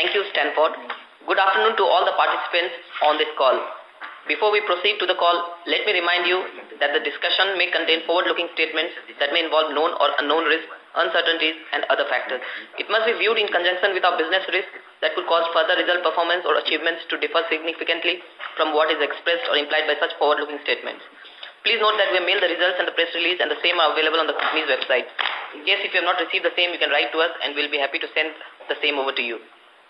Thank you, Stanford. Good afternoon to all the participants on this call. Before we proceed to the call, let me remind you that the discussion may contain forward-looking statements that may involve known or unknown risks, uncertainties, and other factors. It must be viewed in conjunction with our business risks that could cause further result performance or achievements to differ significantly from what is expressed or implied by such forward-looking statements. Please note that we have mailed the results and the press release and the same are available on the company's website. In case if you have not received the same, you can write to us and we'll be happy to send the same over to you.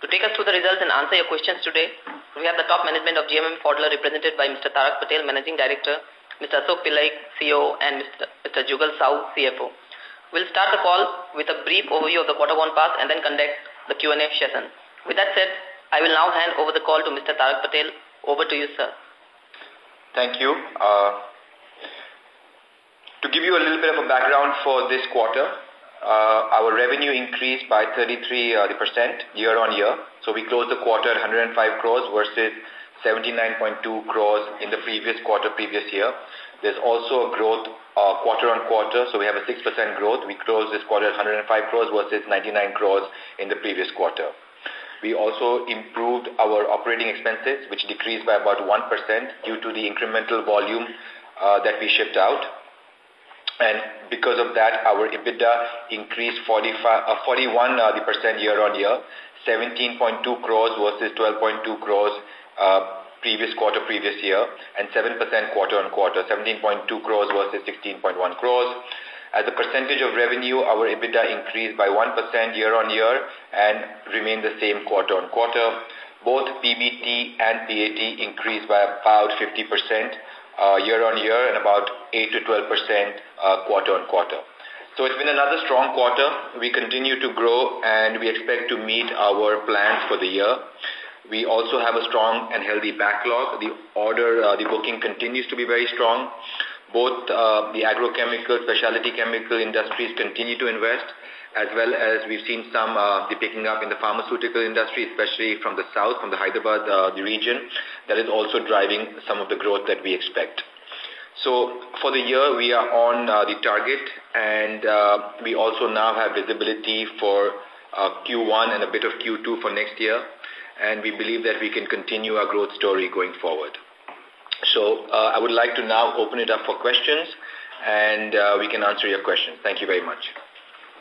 To take us through the results and answer your questions today, we have the top management of GMM Pfaudler represented by Mr. Tarak Patel, Managing Director, Mr. Ashok Pillai, CEO, and Mr. Mr. Jugal Sao, CFO. We'll start the call with a brief overview of the quarter one pass and then conduct the Q&A session. With that said, I will now hand over the call to Mr. Tarak Patel. Over to you, sir. Thank you. Uh, to give you a little bit of a background for this quarter, uh, our revenue increased by 33% uh, year on year. So we closed the quarter at 105 crores versus 79.2 crores in the previous quarter previous year. There's also a growth uh, quarter on quarter, so we have a 6% growth. We closed this quarter at 105 crores versus 99 crores in the previous quarter. We also improved our operating expenses, which decreased by about 1% due to the incremental volume uh, that we shipped out. And because of that, our EBITDA increased 45, uh, 41 uh, the percent year on year, 17.2 crores versus 12.2 crores uh, previous quarter previous year, and 7% quarter on quarter, 17.2 crores versus 16.1 crores. As a percentage of revenue, our EBITDA increased by 1% year on year and remained the same quarter on quarter. Both PBT and PAT increased by about 50% uh, year on year and about 8 to 12 percent uh, quarter on quarter. So it's been another strong quarter. We continue to grow and we expect to meet our plans for the year. We also have a strong and healthy backlog. The order, uh, the booking continues to be very strong. Both uh, the agrochemical, specialty chemical industries continue to invest as well as we've seen some uh, the picking up in the pharmaceutical industry, especially from the south, from the Hyderabad uh, the region, that is also driving some of the growth that we expect. So for the year, we are on uh, the target, and uh, we also now have visibility for uh, Q1 and a bit of Q2 for next year, and we believe that we can continue our growth story going forward. So uh, I would like to now open it up for questions, and uh, we can answer your questions. Thank you very much.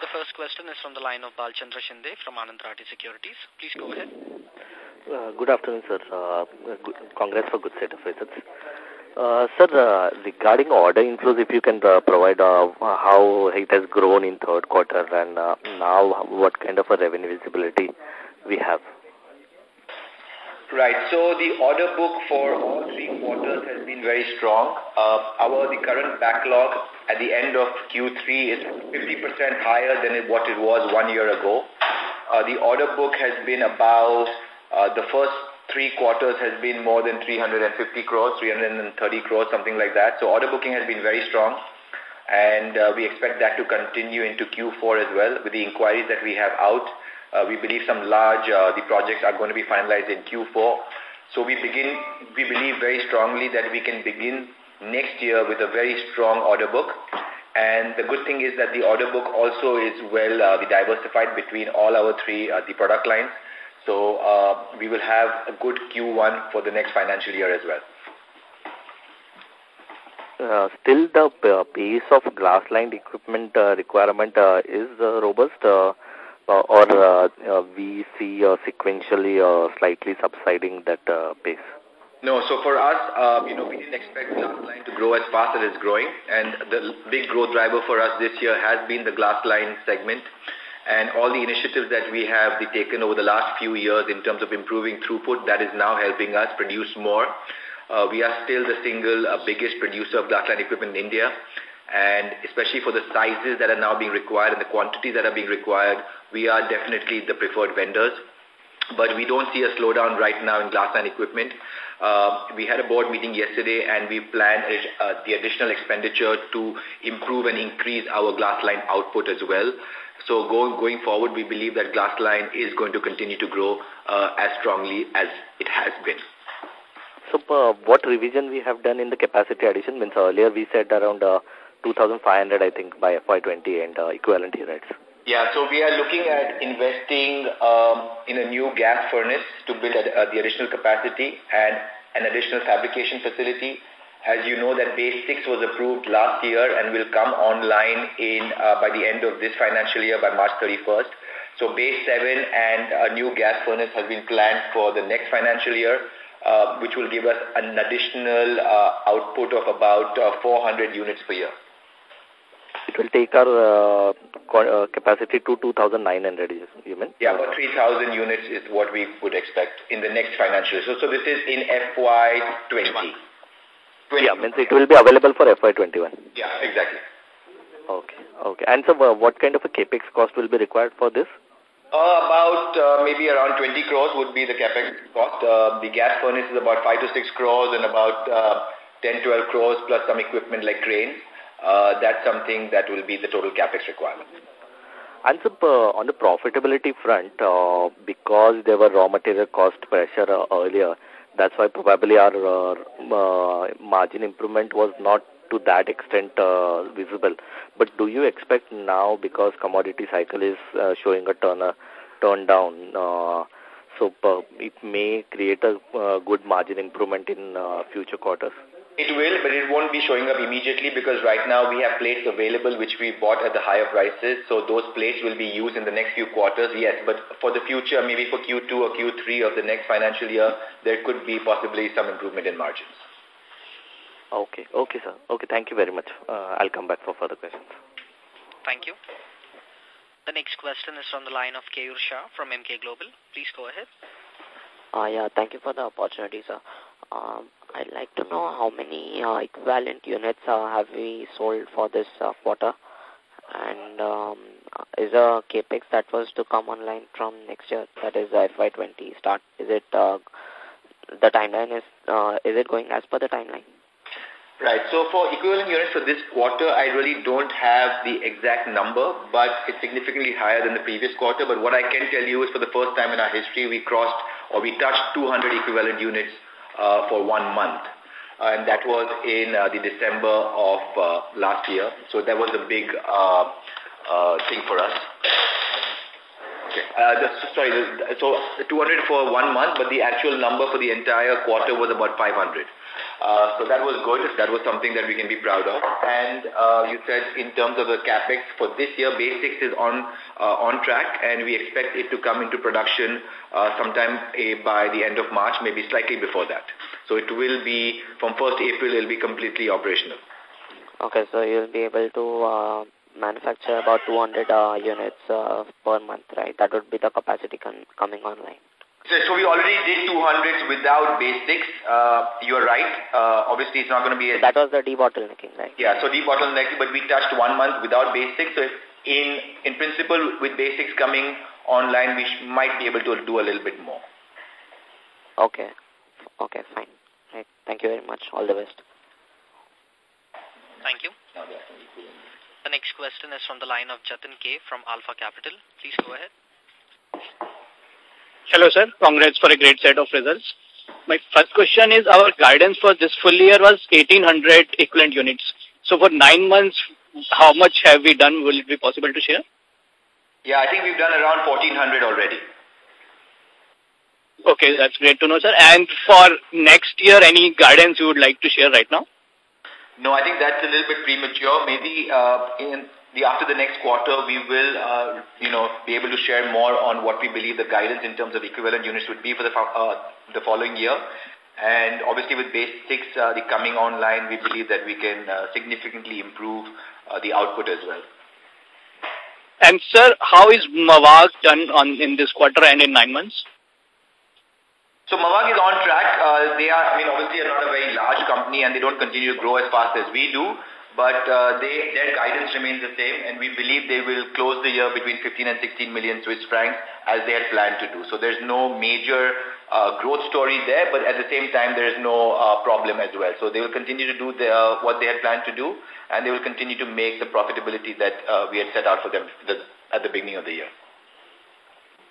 The first question is from the line of Balchandra Shinde from Anand Rathi Securities. Please go ahead. Uh, good afternoon, sir. Uh, good, congrats for good set of results. Uh, sir, uh, regarding order inflows, if you can uh, provide uh, how it has grown in third quarter and uh, now what kind of a revenue visibility we have. Right. So the order book for all three quarters has been very strong. Uh, our the current backlog at the end of Q3 is 50% higher than what it was one year ago. Uh, the order book has been about uh, the first three quarters has been more than 350 crores, 330 crores, something like that. So order booking has been very strong, and uh, we expect that to continue into Q4 as well with the inquiries that we have out. Uh, we believe some large uh, the projects are going to be finalized in Q4. So we begin, we believe very strongly that we can begin next year with a very strong order book. And the good thing is that the order book also is well uh, diversified between all our three uh, the product lines. So uh, we will have a good Q1 for the next financial year as well. Uh, still the uh, pace of glass line equipment uh, requirement uh, is robust. Uh, or uh, uh, we see uh, sequentially uh, slightly subsiding that uh, pace? No, so for us, uh, you know, we didn't expect glass line to grow as fast as it's growing. And the big growth driver for us this year has been the glass line segment. And all the initiatives that we have taken over the last few years in terms of improving throughput, that is now helping us produce more. Uh, we are still the single uh, biggest producer of glass line equipment in India and especially for the sizes that are now being required and the quantities that are being required, we are definitely the preferred vendors. But we don't see a slowdown right now in glass-line equipment. Uh, we had a board meeting yesterday and we plan uh, the additional expenditure to improve and increase our glass line output as well. So going, going forward, we believe that glass line is going to continue to grow uh, as strongly as it has been. So uh, what revision we have done in the capacity addition? Means earlier we said around uh, 2,500, I think, by FY20 and uh, equivalent units. Yeah, so we are looking at investing um, in a new gas furnace to build a, uh, the additional capacity and an additional fabrication facility. As you know that Base 6 was approved last year and will come online in uh, by the end of this financial year by March 31st. So Base 7 and a new gas furnace has been planned for the next financial year, uh, which will give us an additional uh, output of about uh, 400 units per year. It will take our uh, uh, capacity to 2,900, you mean? Yeah, about 3,000 units is what we would expect in the next financial year. So, so this is in FY20. Yeah, means it will be available for FY21. Yeah, exactly. Okay, okay. And so uh, what kind of a capex cost will be required for this? Uh, about uh, maybe around 20 crores would be the capex cost. Uh, the gas furnace is about 5 to 6 crores and about uh, 10, 12 crores plus some equipment like cranes uh, that's something that will be the total capex requirement. And so, uh, on the profitability front, uh, because there were raw material cost pressure uh, earlier, that's why probably our uh, uh, margin improvement was not to that extent uh, visible. But do you expect now, because commodity cycle is uh, showing a turn, uh, turn down, uh, so uh, it may create a uh, good margin improvement in uh, future quarters? It will, but it won't be showing up immediately because right now we have plates available which we bought at the higher prices. So those plates will be used in the next few quarters, yes. But for the future, maybe for Q2 or Q3 of the next financial year, there could be possibly some improvement in margins. Okay. Okay, sir. Okay, thank you very much. Uh, I'll come back for further questions. Thank you. The next question is from the line of Keyur Shah from Emkay Global. Please go ahead. Uh, yeah, thank you for the opportunity, sir. Um, I'd like to know how many uh, equivalent units uh, have we sold for this uh, quarter and um, is a capex that was to come online from next year, that is FY20 start, is it, uh, the timeline is, uh, is it going as per the timeline? Right. So for equivalent units for this quarter, I really don't have the exact number, but it's significantly higher than the previous quarter. But what I can tell you is for the first time in our history, we crossed or we touched 200 equivalent units uh, for one month. And that was in uh, the December of uh, last year. So that was a big uh, uh, thing for us. Okay. Uh, just, sorry, so 200 for one month, but the actual number for the entire quarter was about 500. Uh, so that was good. That was something that we can be proud of. And uh, you said in terms of the capex for this year, Base 6 is on uh, on track, and we expect it to come into production uh, sometime uh, by the end of March, maybe slightly before that. So it will be from 1st April. It will be completely operational. Okay, so you'll be able to uh, manufacture about 200 uh, units uh, per month, right? That would be the capacity coming online. So, so we already did 200s without Base 6. Uh, you're right. Uh, obviously, it's not going to be... A, that was the debottlenecking, right? Yeah, so debottlenecking, but we touched one month without basics. 6. So in, in principle, with Base 6 coming online, we might be able to do a little bit more. Okay. Okay, fine. Right. Thank you very much. All the best. Thank you. The next question is from the line of Jatin K from Alpha Capital. Please go ahead. Hello, sir. Congrats for a great set of results. My first question is our guidance for this full year was 1800 equivalent units. So for nine months, how much have we done? Will it be possible to share? Yeah, I think we've done around 1400 already. Okay, that's great to know, sir. And for next year, any guidance you would like to share right now? No, I think that's a little bit premature. Maybe uh, in the after the next quarter, we will, uh, you know, be able to share more on what we believe the guidance in terms of equivalent units would be for the uh, the following year. And obviously, with base six uh, the coming online, we believe that we can uh, significantly improve uh, the output as well. And sir, how is Mavag done on in this quarter and in nine months? So Mavag is on track. Uh, they are, I mean, obviously are not a very large company and they don't continue to grow as fast as we do. But uh, they, their guidance remains the same, and we believe they will close the year between 15 and 16 million Swiss francs as they had planned to do. So there's no major uh, growth story there, but at the same time, there is no uh, problem as well. So they will continue to do the, uh, what they had planned to do, and they will continue to make the profitability that uh, we had set out for them the, at the beginning of the year.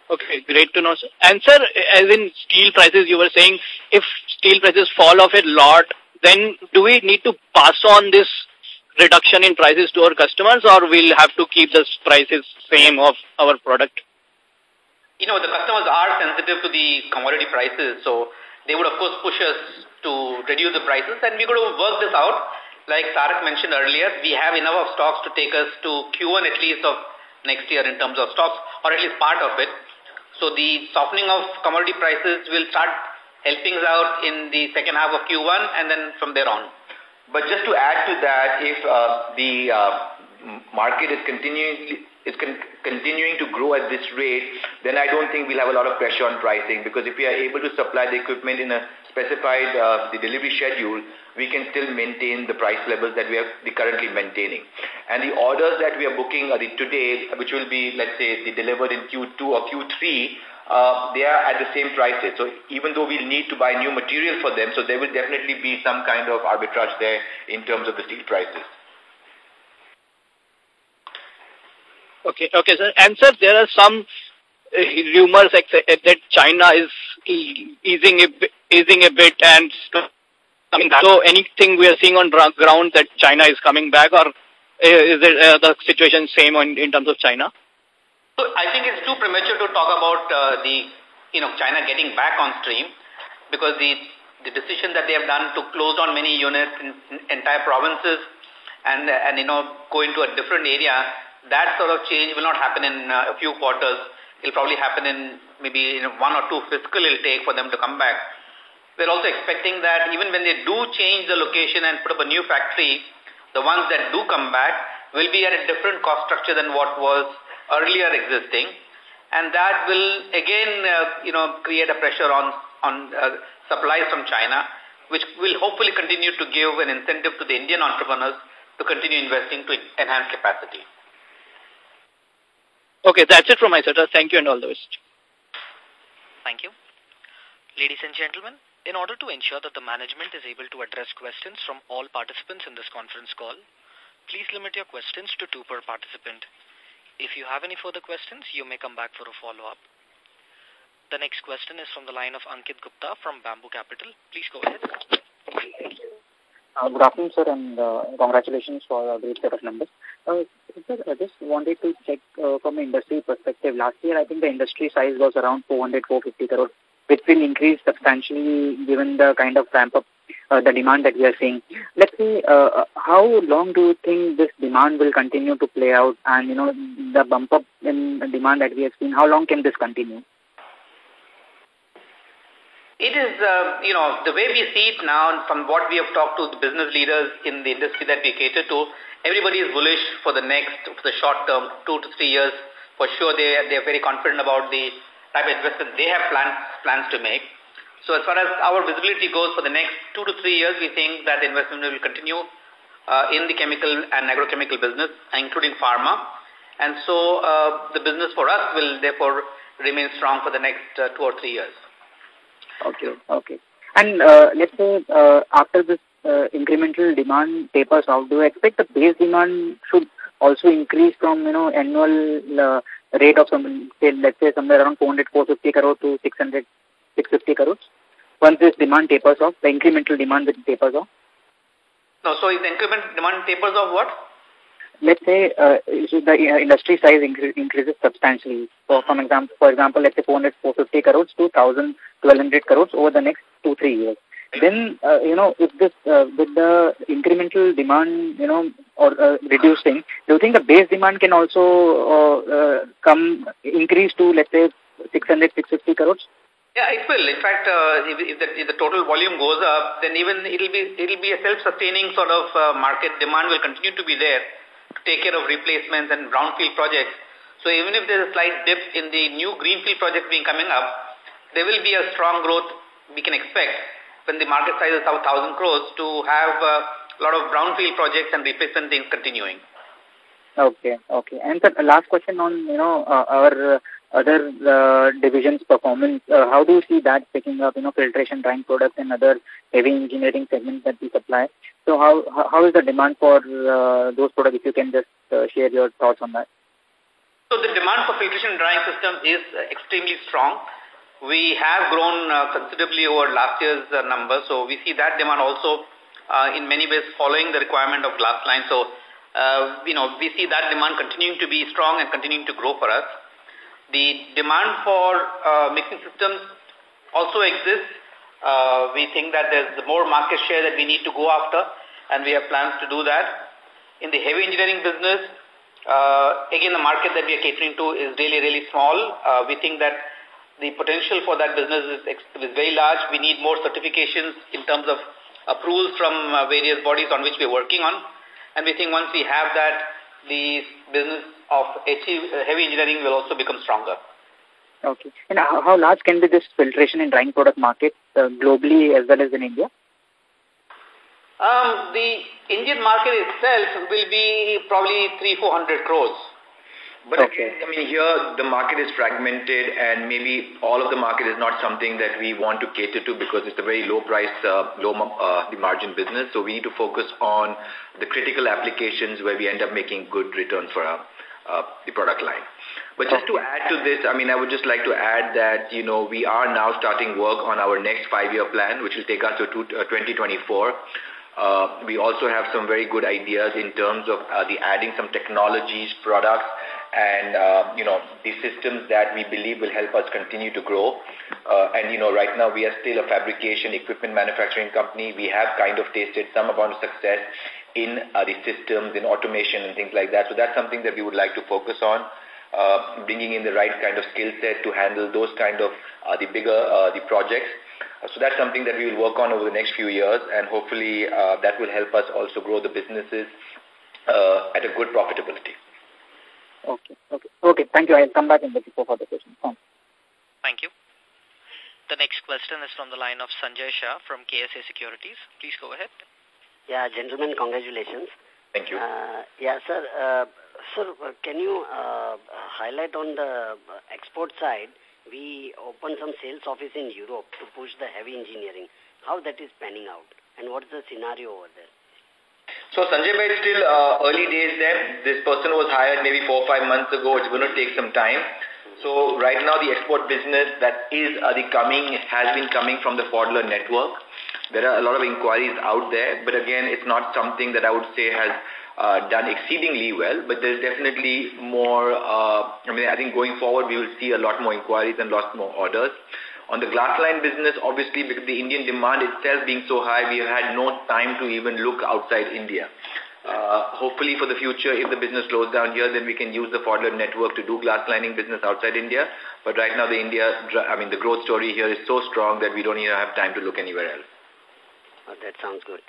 Okay, great to know. And sir, as in steel prices, you were saying if steel prices fall off a lot, then do we need to pass on this reduction in prices to our customers or we'll have to keep the prices same of our product? You know, the customers are sensitive to the commodity prices, so they would of course push us to reduce the prices and we're going to work this out. Like Tarak mentioned earlier, we have enough of stocks to take us to Q1 at least of next year in terms of stocks or at least part of it. So the softening of commodity prices will start helping us out in the second half of Q1 and then from there on. But just to add to that, if uh, the uh, market is continuing is con continuing to grow at this rate, then I don't think we'll have a lot of pressure on pricing. Because if we are able to supply the equipment in a specified uh, the delivery schedule, we can still maintain the price levels that we are currently maintaining. And the orders that we are booking uh, the today, which will be, let's say, delivered in Q2 or Q3, uh, they are at the same prices. So even though we'll need to buy new material for them, so there will definitely be some kind of arbitrage there in terms of the steel prices. Okay, okay, sir. And sir, there are some uh, rumors that China is easing a, easing a bit and coming back. So anything we are seeing on ground that China is coming back or uh, is it uh, the situation same on, in terms of China? So I think it's too premature to talk about uh, the, you know, China getting back on stream because the, the decision that they have done to close down many units in, in entire provinces and, and, you know, go into a different area, that sort of change will not happen in uh, a few quarters. It'll probably happen in maybe in one or two fiscal it'll take for them to come back. We're also expecting that even when they do change the location and put up a new factory, the ones that do come back will be at a different cost structure than what was earlier existing. And that will again, uh, you know, create a pressure on, on uh, supplies from China, which will hopefully continue to give an incentive to the Indian entrepreneurs to continue investing to enhance capacity. Okay, that's it from my side. Thank you and all the best. Thank you. Ladies and gentlemen, in order to ensure that the management is able to address questions from all participants in this conference call, please limit your questions to two per participant. If you have any further questions, you may come back for a follow-up. The next question is from the line of Ankit Gupta from Bamboo Capital. Please go ahead. Uh, good afternoon, sir, and uh, congratulations for a great set of numbers. Uh, sir, I just wanted to check uh, from an industry perspective. Last year, I think the industry size was around 400, 450 crore, which will increase substantially given the kind of ramp-up uh, the demand that we are seeing. Let's uh, uh, how long do you think this demand will continue to play out and, you know, the bump up in demand that we have seen, how long can this continue? It is, uh, you know, the way we see it now from what we have talked to the business leaders in the industry that we cater to, everybody is bullish for the next, for the short term, two to three years. For sure, they, they are very confident about the type of investment they have plans, plans to make. So as far as our visibility goes for the next two to three years, we think that the investment will continue uh, in the chemical and agrochemical business, including pharma. And so uh, the business for us will therefore remain strong for the next uh, two or three years. Okay, okay. And uh, let's say uh, after this uh, incremental demand tapers out, do you expect the base demand should also increase from, you know, annual uh, rate of some, say, let's say somewhere around 400, 450 crore to 600, 650 crores? Once this demand tapers off, the incremental demand that tapers off? No, so is the increment demand tapers off what? Let's say uh, the uh, industry size incre increases substantially. So, for example, for example, let's say 400, 450 crores to 1,000, 1,200 crores over the next two, three years. Then, uh, you know, if this, uh, with the incremental demand, you know, or uh, reducing, do you think the base demand can also uh, uh, come increase to, let's say, 600, 650 crores? Yeah, it will. In fact, uh, if, if, the, if the total volume goes up, then even it'll be it'll be a self-sustaining sort of uh, market. Demand will continue to be there to take care of replacements and brownfield projects. So even if there's a slight dip in the new greenfield projects being coming up, there will be a strong growth we can expect when the market size is 1,000 crores to have a lot of brownfield projects and replacement things continuing. Okay, okay. And the last question on, you know, uh, our uh, other uh, divisions performance, uh, how do you see that picking up, you know, filtration, drying products and other heavy engineering segments that we supply? So how, how is the demand for uh, those products, if you can just uh, share your thoughts on that? So the demand for filtration drying system is extremely strong. We have grown uh, considerably over last year's uh, numbers, so we see that demand also uh, in many ways following the requirement of glass line. So, uh, you know, we see that demand continuing to be strong and continuing to grow for us. The demand for uh, mixing systems also exists. Uh, we think that there's more market share that we need to go after, and we have plans to do that. In the heavy engineering business, uh, again, the market that we are catering to is really, really small. Uh, we think that the potential for that business is, is very large. We need more certifications in terms of approvals from uh, various bodies on which we are working on. And we think once we have that, the business of uh, heavy engineering will also become stronger. Okay. And how, how large can be this filtration and drying product market uh, globally as well as in India? Um, the Indian market itself will be probably three, four hundred crores. But okay. I mean, here the market is fragmented and maybe all of the market is not something that we want to cater to because it's a very low price, uh, low uh, the margin business. So we need to focus on the critical applications where we end up making good returns for our, uh, the product line. But just to add to this, I mean, I would just like to add that, you know, we are now starting work on our next five-year plan, which will take us to 2024. Uh, we also have some very good ideas in terms of uh, the adding some technologies, products, and, uh, you know, the systems that we believe will help us continue to grow. Uh, and, you know, right now we are still a fabrication equipment manufacturing company. We have kind of tasted some amount of success in uh, the systems, in automation and things like that. So that's something that we would like to focus on. Uh, bringing in the right kind of skill set to handle those kind of uh, the bigger uh, the projects. So that's something that we will work on over the next few years and hopefully uh, that will help us also grow the businesses uh, at a good profitability. Okay. Okay. Okay. Thank you. I'll come back in the before for the question. Thanks. Thank you. The next question is from the line of Sanjay Shah from KSA Securities. Please go ahead. Yeah, gentlemen, congratulations. Thank you. Uh, yeah, sir. Uh, sir, can you uh, highlight on the export side? We opened some sales office in Europe to push the heavy engineering. How that is panning out? And what's the scenario over there? So Sanjay Bhai, still uh, early days there. This person was hired maybe four or five months ago. It's going to take some time. So right now the export business that is uh, the coming has been coming from the Pfaudler network. There are a lot of inquiries out there, but again, it's not something that I would say has uh, done exceedingly well, but there's definitely more, uh, I mean, I think going forward we will see a lot more inquiries and lots more orders. On the glass line business, obviously, because the Indian demand itself being so high, we have had no time to even look outside India. Uh, hopefully for the future, if the business slows down here, then we can use the Pfaudler network to do glass lining business outside India. But right now, the India, I mean, the growth story here is so strong that we don't even have time to look anywhere else. Oh, that sounds good.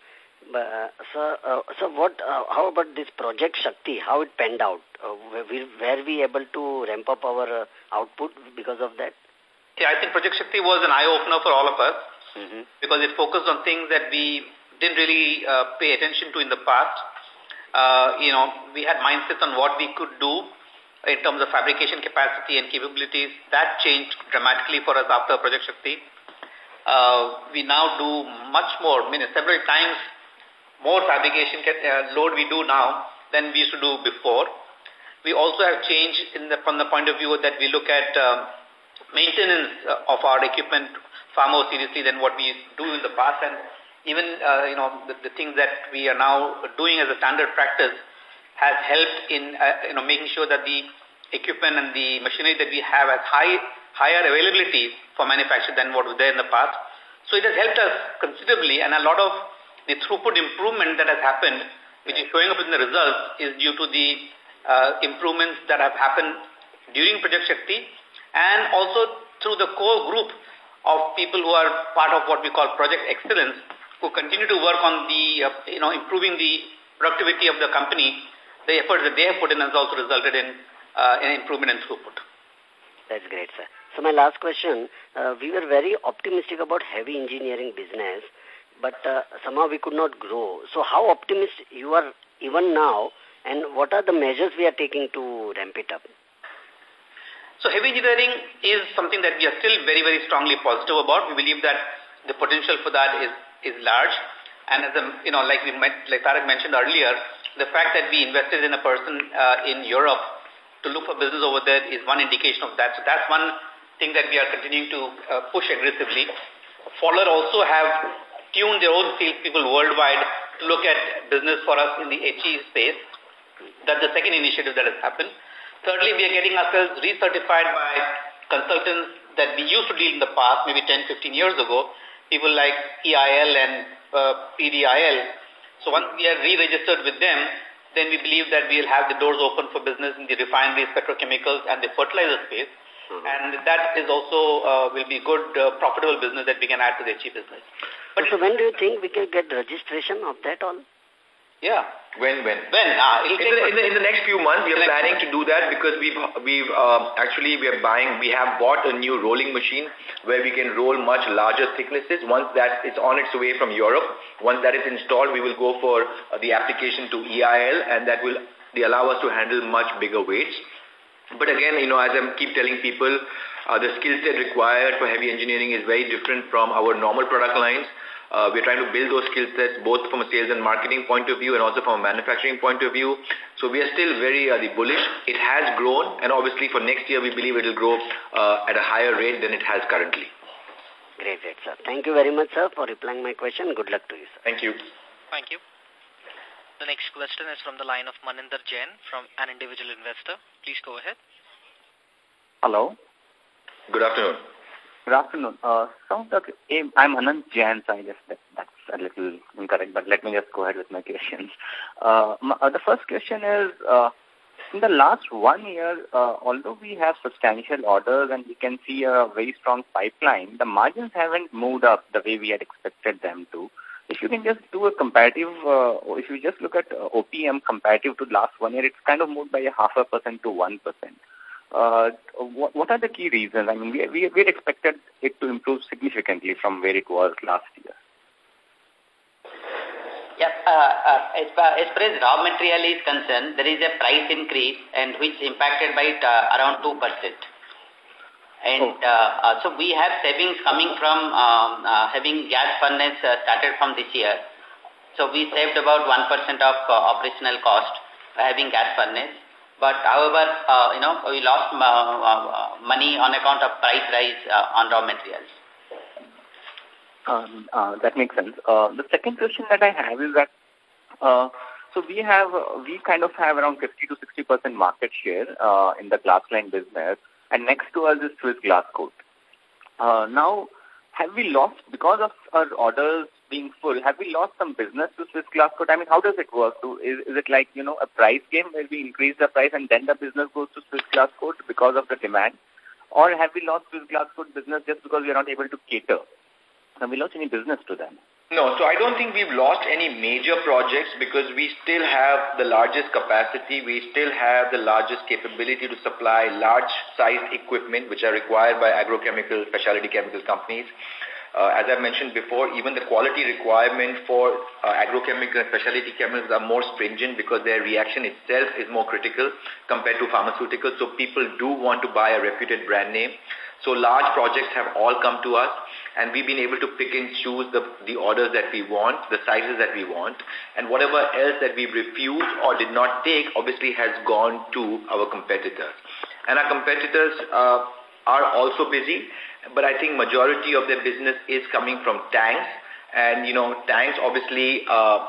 But, uh, sir, uh, so what, uh, how about this Project Shakti, how it panned out? Uh, were, we, were we able to ramp up our uh, output because of that? Yeah, I think Project Shakti was an eye-opener for all of us mm -hmm. because it focused on things that we didn't really uh, pay attention to in the past. Uh, you know, we had mindsets on what we could do in terms of fabrication capacity and capabilities. That changed dramatically for us after Project Shakti. Uh, we now do much more, I mean, several times more fabrication uh, load we do now than we used to do before. We also have changed in the, from the point of view that we look at um, maintenance uh, of our equipment far more seriously than what we do in the past. And even uh, you know the, the, things that we are now doing as a standard practice has helped in uh, you know making sure that the equipment and the machinery that we have has high higher availability for manufacture than what was there in the past. So it has helped us considerably and a lot of the throughput improvement that has happened which is showing up in the results is due to the uh, improvements that have happened during Project Shakti and also through the core group of people who are part of what we call Project Excellence, who continue to work on the, uh, you know, improving the productivity of the company. The efforts that they have put in has also resulted in uh, an improvement in throughput. That's great, sir. So my last question, uh, we were very optimistic about heavy engineering business, but uh, somehow we could not grow. So how optimistic you are even now, and what are the measures we are taking to ramp it up? So heavy engineering is something that we are still very, very strongly positive about. We believe that the potential for that is, is large. And as a, you know, like we like Tarak mentioned earlier, the fact that we invested in a person uh, in Europe to look for business over there is one indication of that. So that's one thing that we are continuing to uh, push aggressively. Pfaudler also have tuned their own sales people worldwide to look at business for us in the HE space. That's the second initiative that has happened. Thirdly, we are getting ourselves recertified by consultants that we used to deal in the past, maybe 10, 15 years ago, people like EIL and uh, PDIL. So once we are re-registered with them, then we believe that we will have the doors open for business in the refineries, petrochemicals, and the fertilizer space. Mm -hmm. And that is also uh, will be good, uh, profitable business that we can add to the HE business. But so when do you think we can get registration of that all? Yeah. When, when? When? Uh, in, the, in, the, in the next few months, we are planning to do that because we've, we've uh, actually, we are buying, we have bought a new rolling machine where we can roll much larger thicknesses. Once that is on its way from Europe, once that is installed, we will go for uh, the application to EIL and that will they allow us to handle much bigger weights. But again, you know, as I keep telling people, uh, the skill set required for heavy engineering is very different from our normal product lines. Uh, we're trying to build those skill sets both from a sales and marketing point of view and also from a manufacturing point of view. So we are still very uh, bullish. It has grown and obviously for next year we believe it will grow uh, at a higher rate than it has currently. Great, great, sir. Thank you very much, sir, for replying my question. Good luck to you, sir. Thank you. Thank you. The next question is from the line of Maninder Jain from an individual investor. Please go ahead. Hello. Good afternoon. Good afternoon. Uh, so the, I'm Anand Jain, so I guess that, that's a little incorrect, but let me just go ahead with my questions. Uh, my, uh, the first question is, uh, in the last one year, uh, although we have substantial orders and we can see a very strong pipeline, the margins haven't moved up the way we had expected them to. If you can just do a comparative, uh, if you just look at uh, OPM comparative to last one year, it's kind of moved by a half a percent to one percent. Uh, what, what are the key reasons? I mean, we, we, we expected it to improve significantly from where it was last year. Yeah, uh, uh, as, far, as far as raw material is concerned, there is a price increase and which impacted by it, uh, around 2%. And oh. uh, uh, so we have savings coming from um, uh, having gas furnace uh, started from this year. So we saved about 1% of uh, operational cost by having gas furnace. But however, uh, you know, we lost uh, uh, money on account of price rise on raw materials. Um, that makes sense. The second question that I have is that, so we have, we kind of have around 50 to 60% market share in the glass-lined business, and next to us is Swiss Glass Coat. Now, have we lost, because of our orders being full, have we lost some business to Swiss Glascoat? I mean, how does it work? Is, is it like, you know, a price game where we increase the price and then the business goes to Swiss Glass Coat because of the demand? Or have we lost Swiss Glascoat business just because we are not able to cater? Have we lost any business to them? No, so I don't think we've lost any major projects because we still have the largest capacity. We still have the largest capability to supply large-sized equipment which are required by agrochemical, specialty chemical companies. Uh, as I mentioned before, even the quality requirement for uh, agrochemical and specialty chemicals are more stringent because their reaction itself is more critical compared to pharmaceuticals. So people do want to buy a reputed brand name. So large projects have all come to us and we've been able to pick and choose the, the orders that we want, the sizes that we want, and whatever else that we've refused or did not take obviously has gone to our competitors. And our competitors uh, are also busy, but I think majority of their business is coming from tanks, and you know, tanks obviously uh,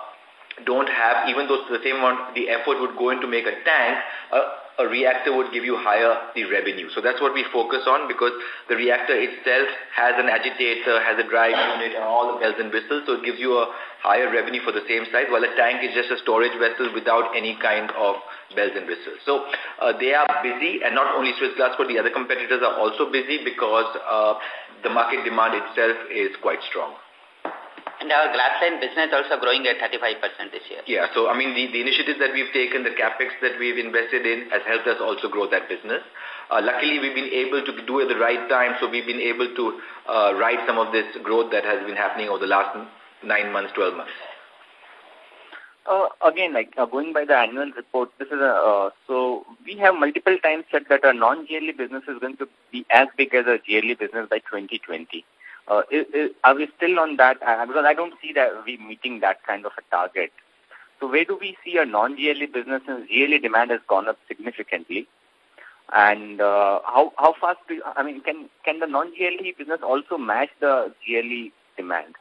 don't have, even though the same amount, the effort would go into make a tank, uh, a reactor would give you higher the revenue. So that's what we focus on because the reactor itself has an agitator, has a drive unit and all the bells and whistles. So it gives you a higher revenue for the same size while a tank is just a storage vessel without any kind of bells and whistles. So uh, they are busy and not only Swiss Glass but the other competitors are also busy because uh, the market demand itself is quite strong. And our glass-line business also growing at 35% this year. Yeah, so I mean, the, the initiatives that we've taken, the capex that we've invested in has helped us also grow that business. Uh, luckily, we've been able to do it at the right time, so we've been able to uh, ride some of this growth that has been happening over the last 9 months, 12 months. Uh, again, like uh, going by the annual report, this is a uh, so we have multiple times said that a non-GLE business is going to be as big as a GLE business by 2020. Uh, is, is, are we still on that? Uh, because I don't see that we meeting that kind of a target. So where do we see a non-GLE business and GLE demand has gone up significantly? And uh, how how fast do you, I mean can can the non-GLE business also match the GLE demand?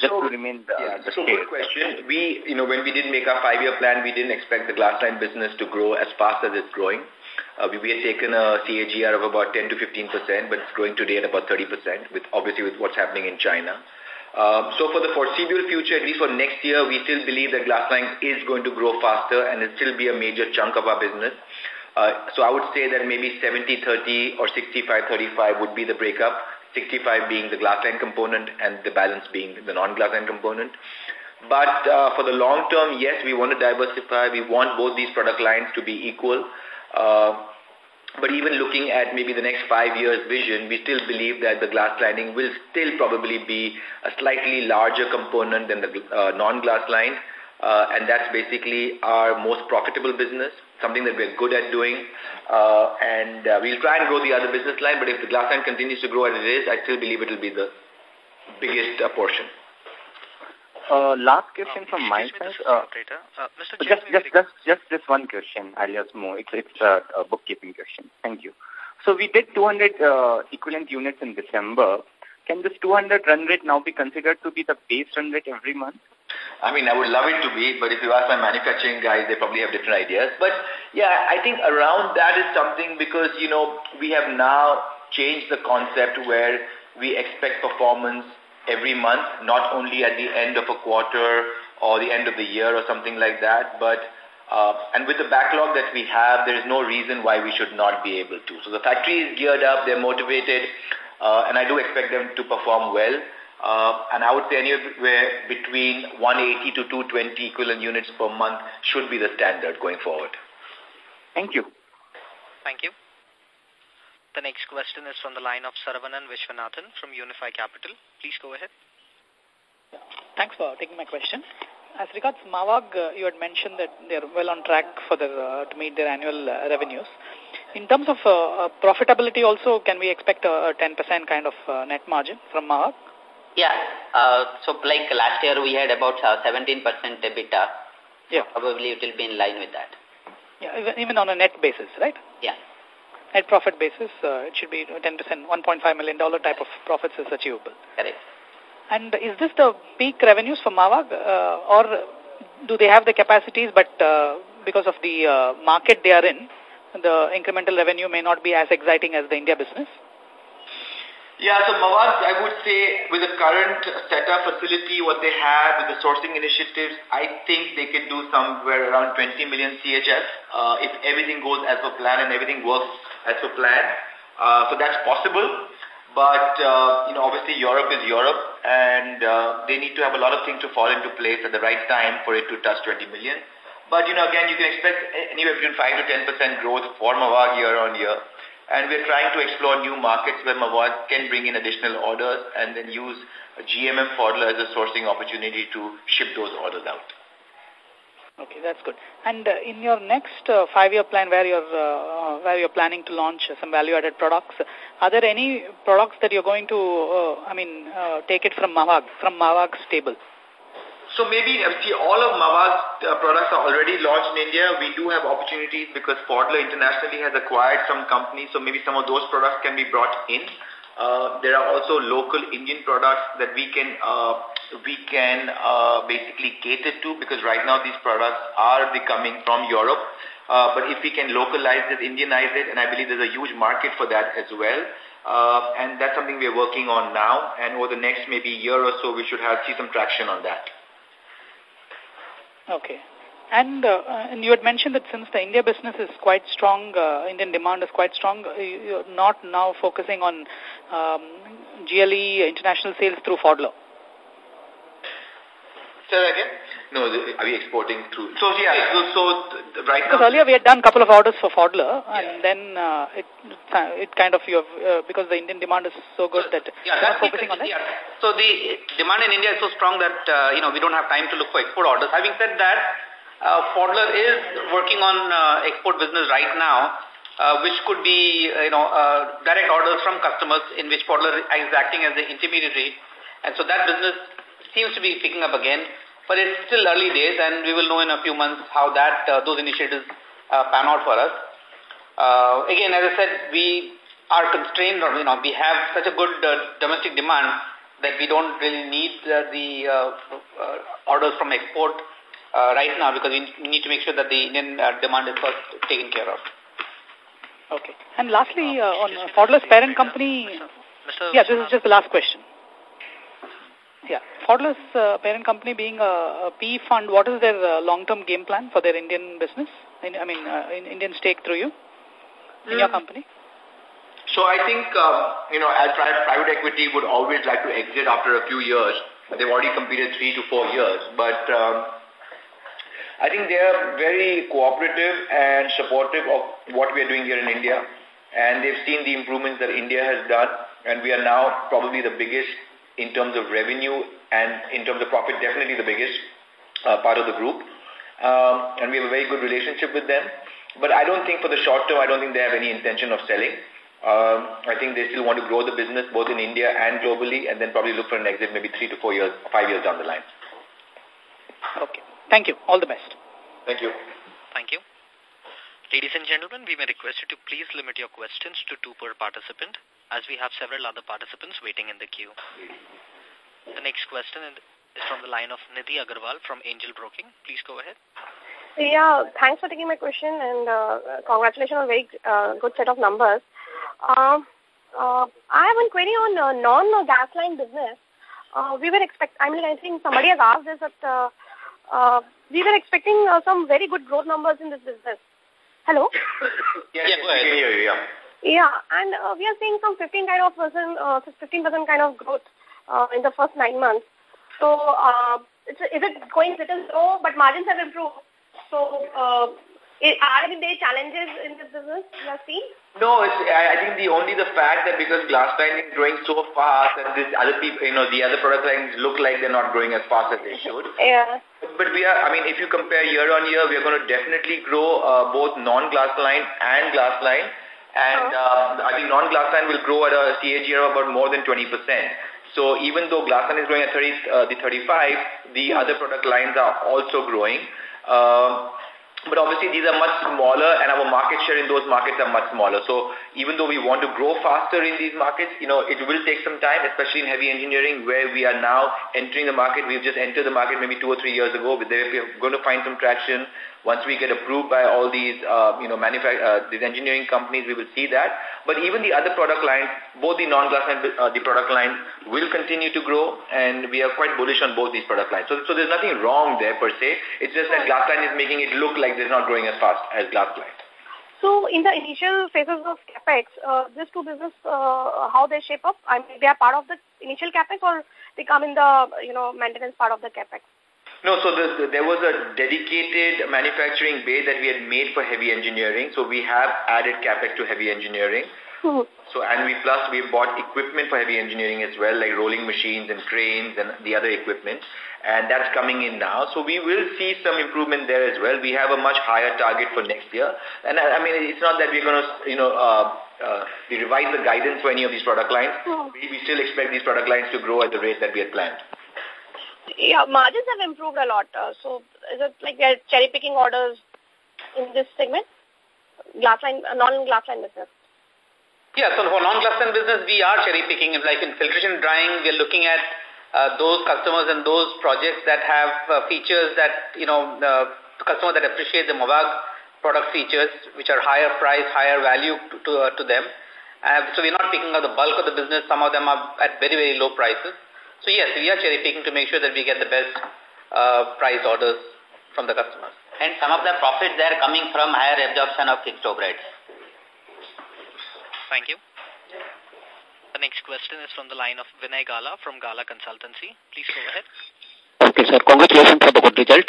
just so, to remain the, yeah, the so good question. We, you know, when we didn't make our five-year plan, we didn't expect the glass-lined business to grow as fast as it's growing. Uh, we, we had taken a CAGR of about 10 to 15 percent, but it's growing today at about 30 percent, with obviously with what's happening in China. Um, so for the foreseeable future, at least for next year, we still believe that glass-lined is going to grow faster and it still be a major chunk of our business. Uh, so I would say that maybe 70-30 or 65-35 would be the breakup. 65 being the glass-lined component and the balance being the non-glass-lined component. But uh, for the long term, yes, we want to diversify. We want both these product lines to be equal. Uh, but even looking at maybe the next five years vision, we still believe that the glass lining will still probably be a slightly larger component than the uh, non-glass line. Uh, and that's basically our most profitable business something that we're good at doing. Uh, and uh, we'll try and grow the other business line, but if the glass line continues to grow as it is, I still believe it will be the biggest uh, portion. Uh, last question uh, from my side. Uh, uh, Mr. Just, just, just, just this one question. I'll just move. It's, it's a, a bookkeeping question. Thank you. So we did 200 uh, equivalent units in December. Can this 200 run rate now be considered to be the base run rate every month? I mean, I would love it to be, but if you ask my manufacturing guys, they probably have different ideas. But yeah, I think around that is something because, you know, we have now changed the concept where we expect performance every month, not only at the end of a quarter or the end of the year or something like that, but uh, and with the backlog that we have, there is no reason why we should not be able to. So the factory is geared up, they're motivated, uh, and I do expect them to perform well. Uh, and I would say anywhere between 180 to 220 equivalent units per month should be the standard going forward. Thank you. Thank you. The next question is from the line of Saravanan Vishwanathan from Unify Capital. Please go ahead. Thanks for taking my question. As regards Mavag, uh, you had mentioned that they're well on track for the, uh, to meet their annual uh, revenues. In terms of uh, uh, profitability also, can we expect a 10% kind of uh, net margin from Mavag? Yeah. so like last year we had about 17% EBITDA. Yeah. probably it will be in line with that. Yeah, even on a net basis, right? Yeah. Net profit basis, uh, it should be 10%, $1.5 million type of profits is achievable. Correct. And is this the peak revenues for Mavag uh, or do they have the capacities but uh, because of the market they are in, the incremental revenue may not be as exciting as the India business? Yeah, so Mavag, I would say with the current setup facility, what they have with the sourcing initiatives, I think they could do somewhere around 20 million CHF uh, if everything goes as per plan and everything works as per plan. Uh, so that's possible. But, uh, you know, obviously Europe is Europe and uh, they need to have a lot of things to fall into place at the right time for it to touch 20 million. But, you know, again, you can expect anywhere between 5 to 10% growth for Mavag year on year. And we're trying to explore new markets where Mavag can bring in additional orders and then use GMM Pfaudler as a sourcing opportunity to ship those orders out. Okay, that's good. And uh, in your next uh, five-year plan, where you're uh, where you're planning to launch some value-added products, are there any products that you're going to, uh, I mean, uh, take it from Mavag, from Mavag's table? So maybe, uh, see, all of Mavag's uh, products are already launched in India. We do have opportunities because Pfaudler internationally has acquired some companies, so maybe some of those products can be brought in. Uh, there are also local Indian products that we can uh, we can uh, basically cater to because right now these products are coming from Europe. Uh, but if we can localize it, Indianize it, and I believe there's a huge market for that as well. Uh, and that's something we're working on now. And over the next maybe year or so, we should have see some traction on that. Okay. And, uh, and you had mentioned that since the India business is quite strong, uh, Indian demand is quite strong, uh, you're not now focusing on um, GLE international sales through Pfaudler. Say that again? No, are we exporting through? So, yeah, so, so right because now... earlier we had done a couple of orders for Pfaudler, yeah. and then uh, it it kind of, you have, uh, because the Indian demand is so good that yeah, that's focusing on it. Yeah. So the demand in India is so strong that, uh, you know, we don't have time to look for export orders. Having said that, uh, Pfaudler is working on uh, export business right now, uh, which could be, uh, you know, uh, direct orders from customers in which Pfaudler is acting as the intermediary. And so that business seems to be picking up again. But it's still early days, and we will know in a few months how that uh, those initiatives uh, pan out for us. Uh, again, as I said, we are constrained, or you know, we have such a good uh, domestic demand that we don't really need uh, the uh, uh, orders from export uh, right now because we need to make sure that the Indian uh, demand is first taken care of. Okay. And lastly, uh, on uh, Pfaudler's parent company, yeah, this is just the last question. Yeah. Pfaudler's uh, parent company being a, a PE fund, what is their uh, long-term game plan for their Indian business? In, I mean, uh, in Indian stake through you, in mm. your company? So I think, um, you know, as private equity would always like to exit after a few years. They've already completed three to four years. But um, I think they are very cooperative and supportive of what we are doing here in India. And they've seen the improvements that India has done. And we are now probably the biggest in terms of revenue and in terms of profit, definitely the biggest uh, part of the group. Um, and we have a very good relationship with them. But I don't think for the short term, I don't think they have any intention of selling. Um, I think they still want to grow the business both in India and globally and then probably look for an exit maybe three to four years, five years down the line. Okay. Thank you. All the best. Thank you. Thank you. Ladies and gentlemen, we may request you to please limit your questions to two per participant as we have several other participants waiting in the queue. The next question is from the line of Nidhi Agarwal from Angel Broking. Please go ahead. Yeah, thanks for taking my question and uh, congratulations on a very uh, good set of numbers. Uh, uh, I have one query on uh, non-glass line business. Uh, we were expect. I mean, I think somebody has asked this that uh, uh, we were expecting uh, some very good growth numbers in this business. Hello? yes, yeah, go ahead. Hear you, yeah. Yeah, and uh, we are seeing some 15 kind of percent, uh, 15 percent kind of growth uh, in the first nine months. So, uh, it's, is it going little slow, but margins have improved? So, uh, are there challenges in this business you have seen? No, it's, I, I think the only the fact that because glass-lined is growing so fast and this other people, you know, the other product lines look like they're not growing as fast as they should. yeah. But we are, I mean, if you compare year on year, we are going to definitely grow uh, both non-glass line and glass line. And uh, I think non-glass line will grow at a CAGR of about more than 20%. So even though glass line is growing at 30, uh, the 35, the other product lines are also growing. Uh, but obviously these are much smaller and our market share in those markets are much smaller. So even though we want to grow faster in these markets, you know, it will take some time, especially in heavy engineering where we are now entering the market. We've just entered the market maybe two or three years ago. We're going to find some traction. Once we get approved by all these, uh, you know, uh, these engineering companies, we will see that. But even the other product lines, both the non-glass and uh, the product line will continue to grow, and we are quite bullish on both these product lines. So, so there's nothing wrong there per se. It's just that glass line is making it look like they're not growing as fast as glass line. So in the initial phases of capex, uh, these two business, uh, how they shape up? I mean, they are part of the initial capex, or they come in the you know maintenance part of the capex. No, so this, there was a dedicated manufacturing bay that we had made for heavy engineering. So we have added capex to heavy engineering. Hmm. So and we plus we bought equipment for heavy engineering as well, like rolling machines and cranes and the other equipment, and that's coming in now. So we will see some improvement there as well. We have a much higher target for next year, and I, I mean it's not that we're going to you know uh, uh, we revise the guidance for any of these product lines. Hmm. We, we still expect these product lines to grow at the rate that we had planned. Yeah, margins have improved a lot. Uh, so is it like we are cherry picking orders in this segment? Glass line, uh, non-glass line business. Yeah, so for non-glass line business, we are cherry picking. Like in filtration drying, we are looking at uh, those customers and those projects that have uh, features that, you know, the customer that appreciate the Mavag product features, which are higher price, higher value to, to, uh, to them. Uh, so we're not picking up the bulk of the business. Some of them are at very, very low prices. So yes, we are cherry picking to make sure that we get the best uh, price orders from the customers. And some of the profits they are coming from higher absorption of fixed overheads. Thank you. The next question is from the line of Vinay Gala from Gala Consultancy. Please go ahead. Okay, sir. Congratulations for the good result.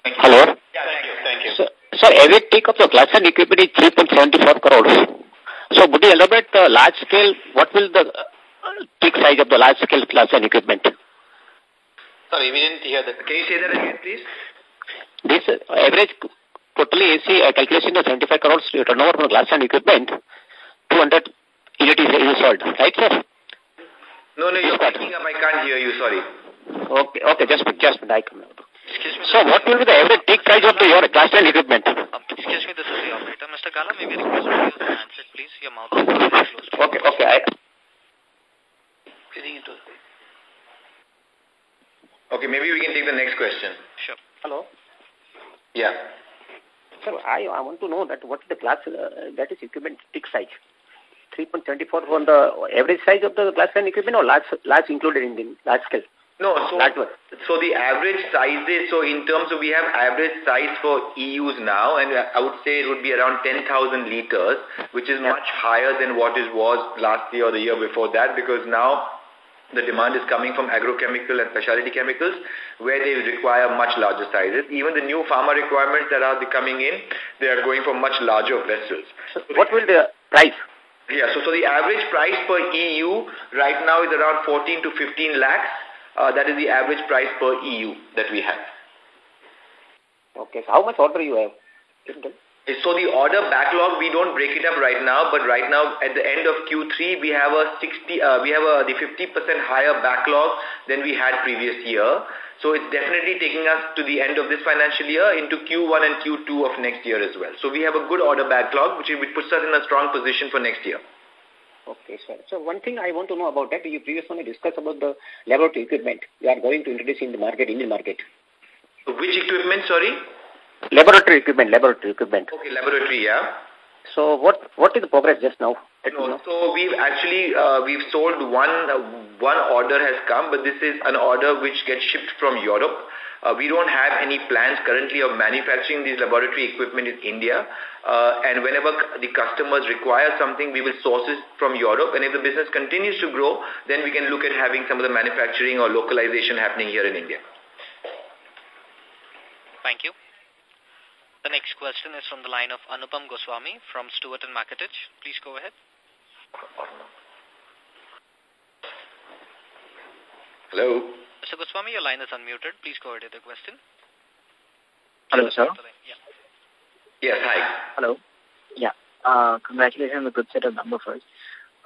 Thank Hello? Yeah, thank you. Thank you. Sir, sir average take of the glass and equipment is 3.74 crores. So would you elaborate the large scale, what will the uh, peak size of the large scale glass and equipment? Sorry, we didn't hear that. Can you say that again, please? This uh, average totally AC uh, calculation of 75 crores turnover for glass and equipment, 200 units is sold, right sir? No, no, you're breaking up. I can't hear you. Sorry. Okay, okay, just just I come Excuse me. So what will be the average peak price of the, your glass and equipment? Um, excuse me, this is the operator. Mr. Gala, may we request you to use the handset, please? Your mouth is very close to Okay, okay. I, Okay, maybe we can take the next question. Sure. Hello? Yeah. Sir, I, I want to know that what is the glass, uh, that is equipment peak size? 3.24 on the average size of the glass and equipment or large, large included in the large scale? No, so, That one. so the average sizes, so in terms of we have average size for EUs now, and I would say it would be around 10,000 liters, which is much higher than what it was last year or the year before that, because now the demand is coming from agrochemical and specialty chemicals, where they require much larger sizes. Even the new pharma requirements that are coming in, they are going for much larger vessels. What will the price? Yeah, so, so the average price per EU right now is around 14 to 15 lakhs. Uh, that is the average price per EU that we have. Okay, so how much order you have? So the order backlog, we don't break it up right now, but right now at the end of Q3, we have a 60, uh, we have a, the 50% higher backlog than we had previous year. So it's definitely taking us to the end of this financial year into Q1 and Q2 of next year as well. So we have a good order backlog, which, which puts us in a strong position for next year. Okay, sir. So one thing I want to know about that, you previously discussed about the laboratory equipment you are going to introduce in the market, Indian market. Which equipment, sorry? Laboratory equipment, laboratory equipment. Okay, laboratory, yeah. So what what is the progress just now? No, so we've actually, uh, we've sold one, uh, one order has come, but this is an order which gets shipped from Europe. Uh, we don't have any plans currently of manufacturing these laboratory equipment in India. Uh, and whenever the customers require something, we will source it from Europe. And if the business continues to grow, then we can look at having some of the manufacturing or localization happening here in India. Thank you. The next question is from the line of Anupam Goswami from Stewart and Mackertich. Please go ahead. Hello. Mr. Goswami, your line is unmuted. Please go ahead with the question. Hello, sir. Yeah. Yes, hi. Hello. Yeah. Uh, congratulations on the good set of numbers first.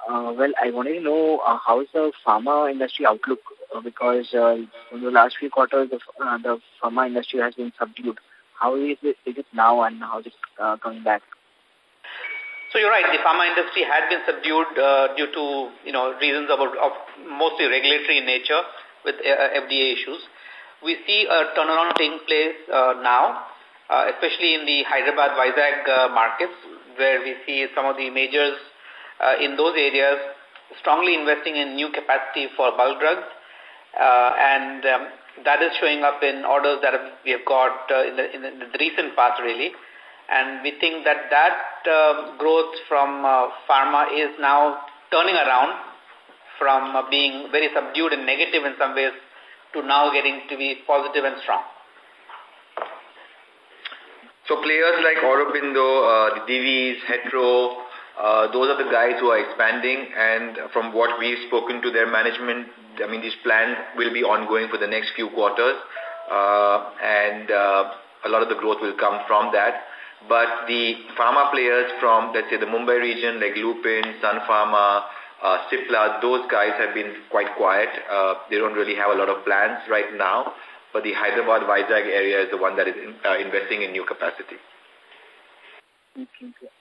Uh, well, I wanted to know uh, how is the pharma industry outlook uh, because uh, in the last few quarters, the, uh, the pharma industry has been subdued. How is it, is it now and how is it uh, coming back? So you're right, the pharma industry had been subdued uh, due to, you know, reasons of, of mostly regulatory nature with uh, FDA issues. We see a turnaround taking place uh, now, uh, especially in the Hyderabad, Vizag uh, markets, where we see some of the majors uh, in those areas strongly investing in new capacity for bulk drugs. Uh, and um, that is showing up in orders that we have got uh, in, the, in, the, recent past, really. And we think that that uh, growth from uh, pharma is now turning around from uh, being very subdued and negative in some ways to now getting to be positive and strong. So players like Aurobindo, uh, Divi's, Hetero, uh, those are the guys who are expanding and from what we've spoken to their management, I mean, this plan will be ongoing for the next few quarters uh, and uh, a lot of the growth will come from that. But the pharma players from, let's say, the Mumbai region like Lupin, Sun Pharma, uh, Cipla, those guys have been quite quiet. Uh, they don't really have a lot of plans right now. But the Hyderabad, Vizag area is the one that is in, uh, investing in new capacity.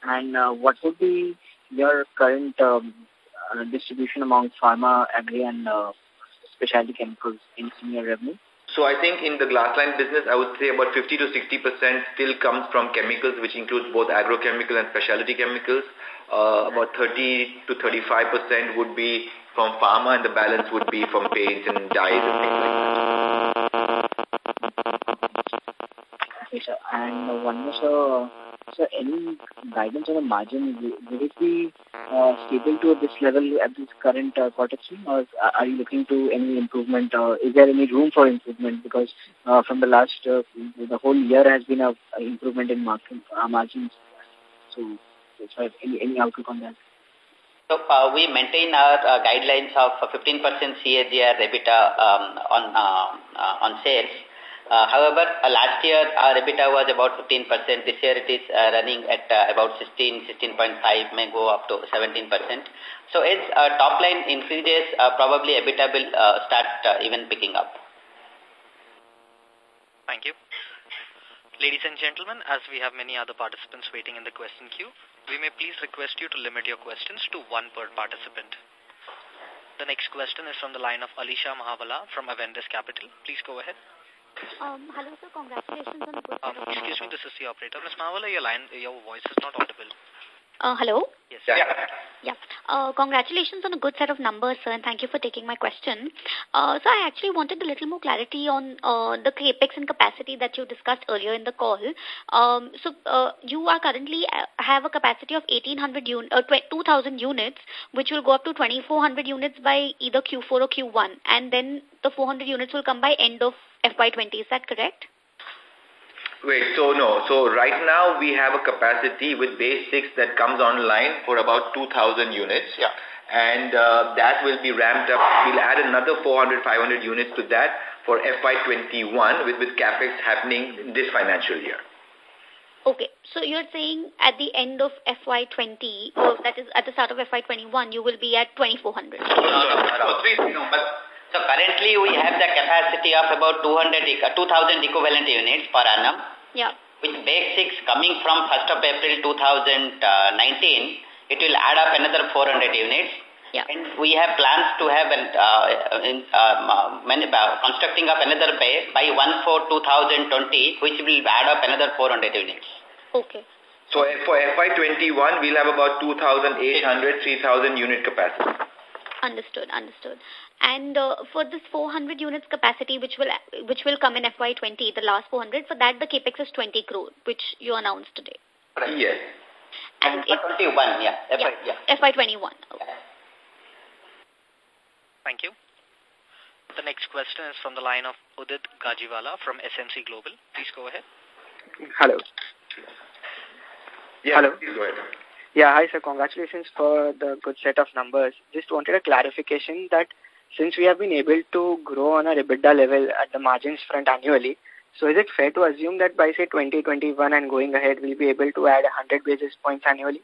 And uh, what would be your current um, uh, distribution among pharma, agri, and uh, specialty chemicals in senior revenue? So I think in the glassline business, I would say about 50 to 60% still comes from chemicals, which includes both agrochemical and specialty chemicals. Uh, about 30 to 35% would be from pharma, and the balance would be from paints and dyes and things like that. Okay, sir. And one more, sir. So any guidance on the margin, will it be uh, stable to this level at this current uh, quarter three or are you looking to any improvement? Uh, is there any room for improvement? Because uh, from the last, uh, the whole year has been a, a improvement in market, uh, margins. So, so any, any outlook on that? So uh, we maintain our uh, guidelines of 15% CAGR EBITDA um, on uh, uh, on sales. Uh, however, uh, last year our EBITDA was about 15%. This year it is uh, running at uh, about 16, 16.5, may go up to 17%. So as uh, top line increases, uh, probably EBITDA will start even picking up. Thank you. Ladies and gentlemen, as we have many other participants waiting in the question queue, we may please request you to limit your questions to one per participant. The next question is from the line of Alisha Mahavala from Avendus Capital. Please go ahead. Um, hello, sir. Congratulations on the good um, Excuse me, this is the operator. Ms. Mahavala, your, line, your voice is not audible. Uh, hello? Yes. Yeah. yeah. Uh, congratulations on a good set of numbers, sir, and thank you for taking my question. Uh, so I actually wanted a little more clarity on uh, the capex and capacity that you discussed earlier in the call. Um, so uh, you are currently uh, have a capacity of 1800 un uh, 2000 units, which will go up to 2400 units by either Q4 or Q1, and then the 400 units will come by end of FY20. Is that correct? Wait, so no. So right now we have a capacity with base 6 that comes online for about 2,000 units. Yeah. And uh, that will be ramped up. We'll add another 400, 500 units to that for FY21 with, with CAPEX happening this financial year. Okay, so you're saying at the end of FY20, or that is at the start of FY21, you will be at 2400. No, no, no, no. But so currently we have the capacity of about 200, 2000 equivalent units per annum. Yeah. With base 6 coming from 1st of April 2019, it will add up another 400 units. Yeah. And we have plans to have an, uh, in, uh, many, uh, constructing up another bay by 1 4 2020, which will add up another 400 units. Okay. So for FY21, we'll have about 2,800, 3,000 unit capacity. Understood, understood. And uh, for this 400 units capacity, which will which will come in FY20, the last 400, for that the capex is 20 crore, which you announced today. Right. Yes. And FY21, yeah. FY, yeah. yeah. FY21. Okay. Thank you. The next question is from the line of Udit Gajiwala from SMC Global. Please go ahead. Hello. Yeah, Hello. Please go ahead. Yeah, hi sir. Congratulations for the good set of numbers. Just wanted a clarification that since we have been able to grow on our EBITDA level at the margins front annually, so is it fair to assume that by say 2021 and going ahead, we'll be able to add 100 basis points annually?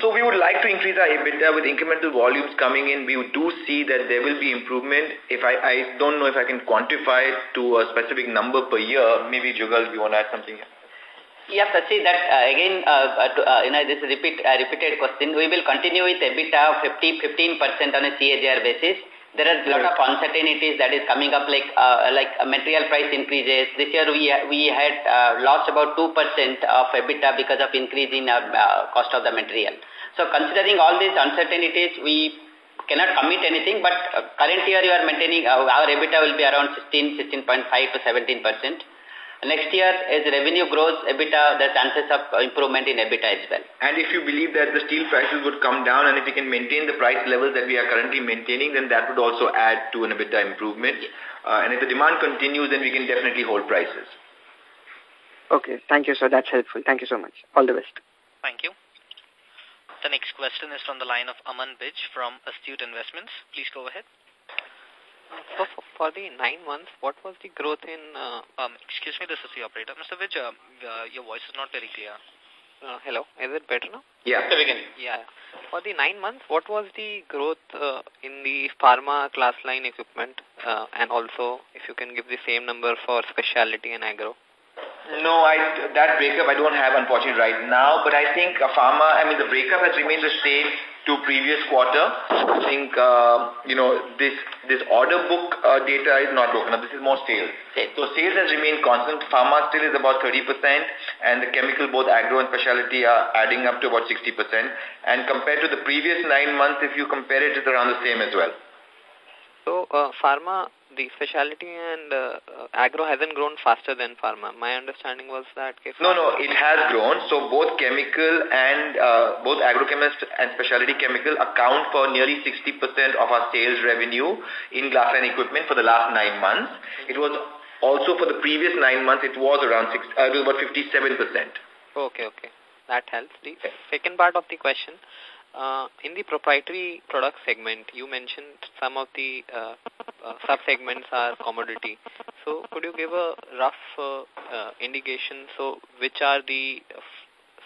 So we would like to increase our EBITDA with incremental volumes coming in. We do see that there will be improvement. If I, I don't know if I can quantify it to a specific number per year. Maybe Jugal, you want to add something here? Yes, I see that uh, again, uh, uh, you know, this is repeat, uh, repeated question. We will continue with EBITDA of 50, 15% on a CAGR basis. There are a lot of uncertainties that is coming up like uh, like uh, material price increases. This year we we had uh, lost about 2% of EBITDA because of increase in uh, uh, cost of the material. So considering all these uncertainties, we cannot commit anything, but uh, current year you are maintaining, uh, our EBITDA will be around 16, 16.5 to 17%. Next year, as revenue grows, EBITDA, the chances of improvement in EBITDA as well. And if you believe that the steel prices would come down and if we can maintain the price levels that we are currently maintaining, then that would also add to an EBITDA improvement. Uh, and if the demand continues, then we can definitely hold prices. Okay, thank you, sir. That's helpful. Thank you so much. All the best. Thank you. The next question is from the line of Aman Vij from Astute Investments. Please go ahead. So for the nine months, what was the growth in... Uh, um, excuse me, this is the operator. Mr. Vij, uh, uh, your voice is not very clear. Uh, hello, is it better now? Yeah. Yeah. For the nine months, what was the growth uh, in the pharma glass line equipment? Uh, and also, if you can give the same number for specialty and agro. No, I, that breakup I don't have unfortunately right now, but I think pharma, I mean the breakup has remained the same to previous quarter. I think, uh, you know, this this order book uh, data is not broken up. This is more sales. So sales has remained constant. Pharma still is about 30% and the chemical, both agro and specialty are adding up to about 60%. And compared to the previous nine months, if you compare it, it's around the same as well. So, uh, pharma the specialty and uh, uh, agro hasn't grown faster than pharma. My understanding was that... No, no, it has grown. So both chemical and uh, both agrochemist and specialty chemical account for nearly 60% of our sales revenue in glass-line equipment for the last nine months. It was also for the previous nine months, it was around six, uh, it was about 57%. Okay, okay. That helps. The second part of the question, uh, in the proprietary product segment, you mentioned some of the uh, uh, sub-segments are commodity. So could you give a rough uh, uh, indication? So which are the,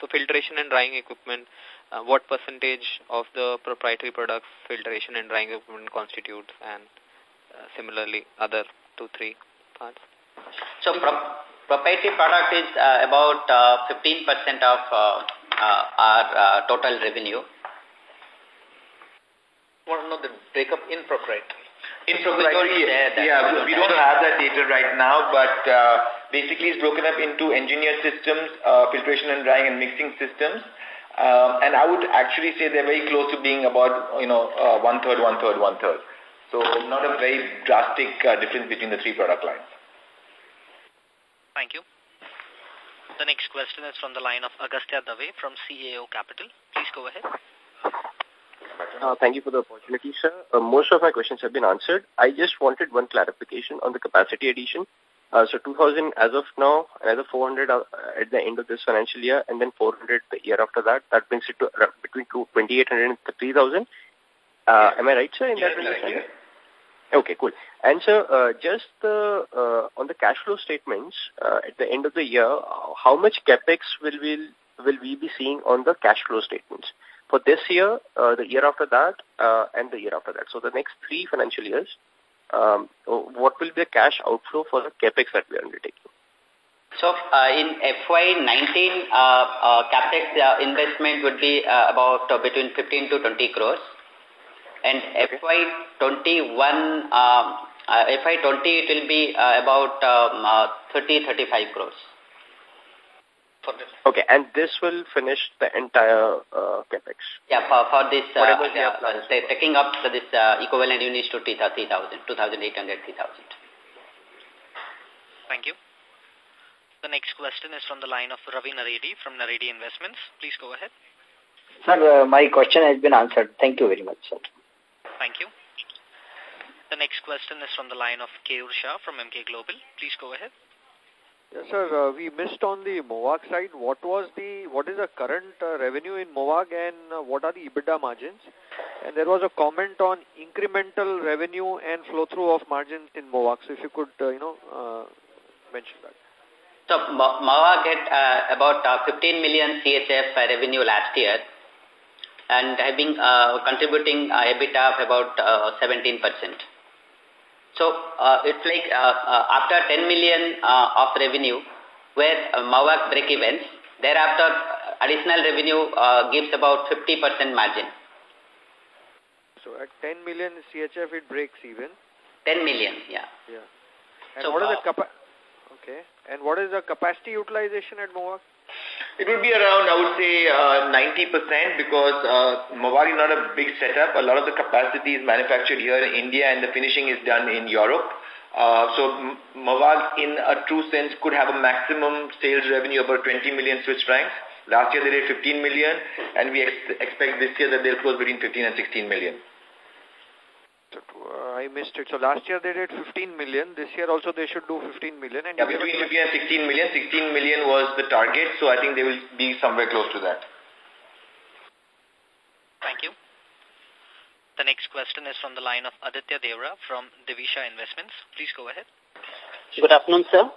so filtration and drying equipment, uh, what percentage of the proprietary products filtration and drying equipment constitutes and uh, similarly other two, three parts? So pro proprietary product is uh, about 15% uh, of uh, uh, our total revenue want to know the breakup in proprietary. In proprietary, yeah, we, we don't have that data right now, but uh, basically it's broken up into engineered systems, uh, filtration and drying and mixing systems. Um, and I would actually say they're very close to being about, you know, uh, one third, one third, one third. So not a very drastic uh, difference between the three product lines. Thank you. The next question is from the line of Agastya Dave from CAO Capital. Please go ahead. Uh, thank you for the opportunity, sir. Uh, most of my questions have been answered. I just wanted one clarification on the capacity addition. Uh, so 2,000 as of now, another 400 uh, at the end of this financial year, and then 400 the year after that. That brings it to between 2,800 and 3,000. Uh, am I right, sir, in that understanding? Okay, cool. And sir, uh, just uh, uh, on the cash flow statements uh, at the end of the year, how much capex will we will we be seeing on the cash flow statements? For this year, uh, the year after that, uh, and the year after that. So the next three financial years, um, what will be the cash outflow for the capex that we are undertaking? So uh, in FY19, uh, uh, capex uh, investment would be uh, about uh, between 15 to 20 crores. And okay. FY21, um, uh, FY20 it will be uh, about um, uh, 30, 35 crores for this. Okay, and this will finish the entire uh, capex. Yeah, for, for this, uh, uh, taking up this uh, equivalent units to 3,000, 2,800, 3,000. Thank you. The next question is from the line of Ravi Naredi from Naredi Investments. Please go ahead. Sir, uh, my question has been answered. Thank you very much, sir. Thank you. The next question is from the line of Keyur Shah from Emkay Global. Please go ahead. Yes, sir. Uh, we missed on the Mavag side. What was the what is the current uh, revenue in Mavag and uh, what are the EBITDA margins? And there was a comment on incremental revenue and flow through of margins in Mavag. So if you could, uh, you know, uh, mention that. So Mavag had uh, about uh, 15 million CHF revenue last year and having contributing EBITDA of about uh, 17 percent. So uh, it's like uh, uh, after 10 million uh, of revenue, where uh, Mavag break evens, thereafter uh, additional revenue uh, gives about 50% margin. So at 10 million CHF it breaks even? 10 million, yeah. Yeah. And so, what is the uh, capa Okay. And what is the capacity utilization at Mavag? It would be around, I would say, 90% uh, because uh, Mavag is not a big setup. A lot of the capacity is manufactured here in India and the finishing is done in Europe. Uh, so Mavag, in a true sense, could have a maximum sales revenue of about 20 million Swiss francs. Last year they did 15 million and we ex expect this year that they'll close between 15 and 16 million. Uh, I missed it. So last year they did 15 million. This year also they should do 15 million. And yeah, between 15 and 16 million. 16 million was the target. So I think they will be somewhere close to that. Thank you. The next question is from the line of Aditya Devra from Divisha Investments. Please go ahead. Good afternoon, sir.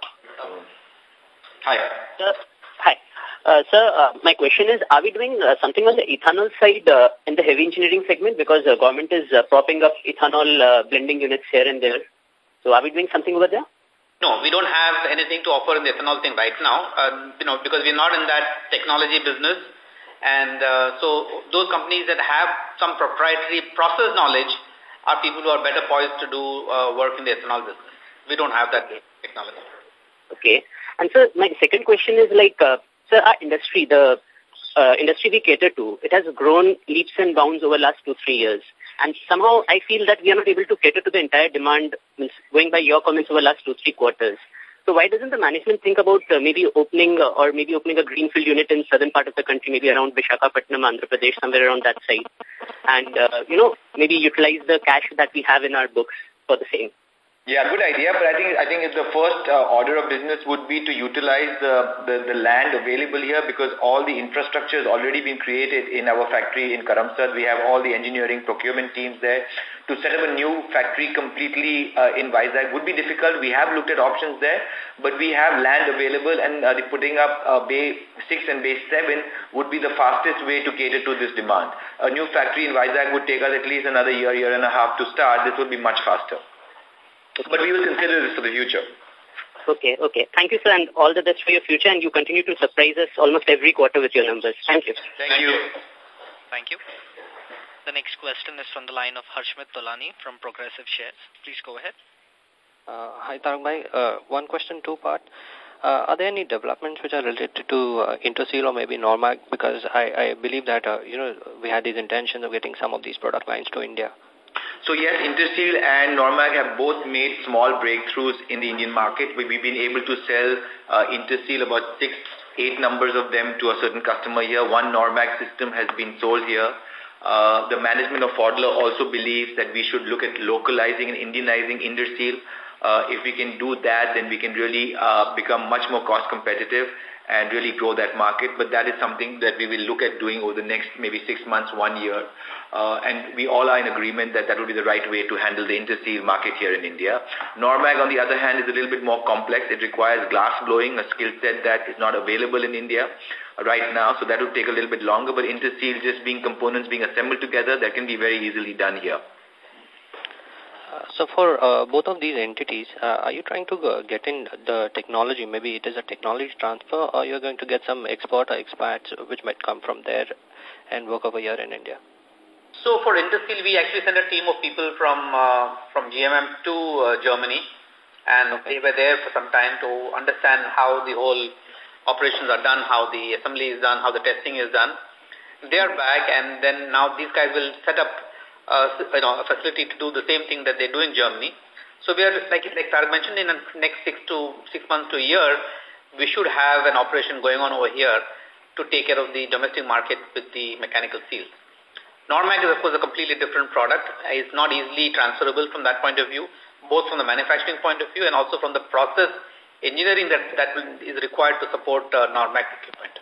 Hi. Sir, hi. Uh, sir, uh, my question is, are we doing uh, something on the ethanol side uh, in the heavy engineering segment? Because the government is uh, propping up ethanol uh, blending units here and there. So are we doing something over there? No, we don't have anything to offer in the ethanol thing right now, uh, you know, because we're not in that technology business. And uh, so those companies that have some proprietary process knowledge are people who are better poised to do uh, work in the ethanol business. We don't have that technology. Okay. And so my second question is like, uh, Sir, our industry, the uh, industry we cater to, it has grown leaps and bounds over the last two, three years. And somehow I feel that we are not able to cater to the entire demand, going by your comments over the last two, three quarters. So why doesn't the management think about uh, maybe opening uh, or maybe opening a greenfield unit in southern part of the country, maybe around Vishakhapatnam, Andhra Pradesh, somewhere around that side, and uh, you know maybe utilize the cash that we have in our books for the same? Yeah, good idea. But I think I think the first uh, order of business would be to utilize the, the, the land available here because all the infrastructure has already been created in our factory in Karamsad. We have all the engineering procurement teams there. To set up a new factory completely uh, in Vizag would be difficult. We have looked at options there, but we have land available and uh, putting up uh, Bay 6 and Bay 7 would be the fastest way to cater to this demand. A new factory in Vizag would take us at least another year, year and a half to start. This would be much faster. But we will consider this for the future. Okay, okay. Thank you, sir, and all the best for your future, and you continue to surprise us almost every quarter with your numbers. Thank you. Thank, Thank you. Thank you. The next question is from the line of Harshmit Tolani from Progressive Shares. Please go ahead. Uh, hi, Tarak uh, One question, two part. Uh, are there any developments which are related to uh, Interseal or maybe Normag? Because I, I believe that, uh, you know, we had these intentions of getting some of these product lines to India. So yes, Interseal and Normag have both made small breakthroughs in the Indian market. We've been able to sell uh, Interseal about six, eight numbers of them to a certain customer here. One Normag system has been sold here. Uh, the management of Pfaudler also believes that we should look at localizing and Indianizing Interseal. Uh, if we can do that, then we can really uh, become much more cost competitive and really grow that market. But that is something that we will look at doing over the next maybe six months, one year. Uh, and we all are in agreement that that would be the right way to handle the interseal market here in India. Normag, on the other hand, is a little bit more complex. It requires glass blowing, a skill set that is not available in India right now, so that would take a little bit longer. But interseal just being components being assembled together, that can be very easily done here. Uh, so for uh, both of these entities, uh, are you trying to uh, get in the technology? Maybe it is a technology transfer or you're going to get some export or expats which might come from there and work over here in India? So for Interseal, we actually sent a team of people from uh, from GMM to uh, Germany and okay. they were there for some time to understand how the whole operations are done, how the assembly is done, how the testing is done. They are back and then now these guys will set up uh, you know, a facility to do the same thing that they do in Germany. So we are, like, like Tarak mentioned, in the next six to six months to a year, we should have an operation going on over here to take care of the domestic market with the mechanical seals. Normag is, of course, a completely different product. It's not easily transferable from that point of view, both from the manufacturing point of view and also from the process engineering that, that is required to support uh, Normag equipment.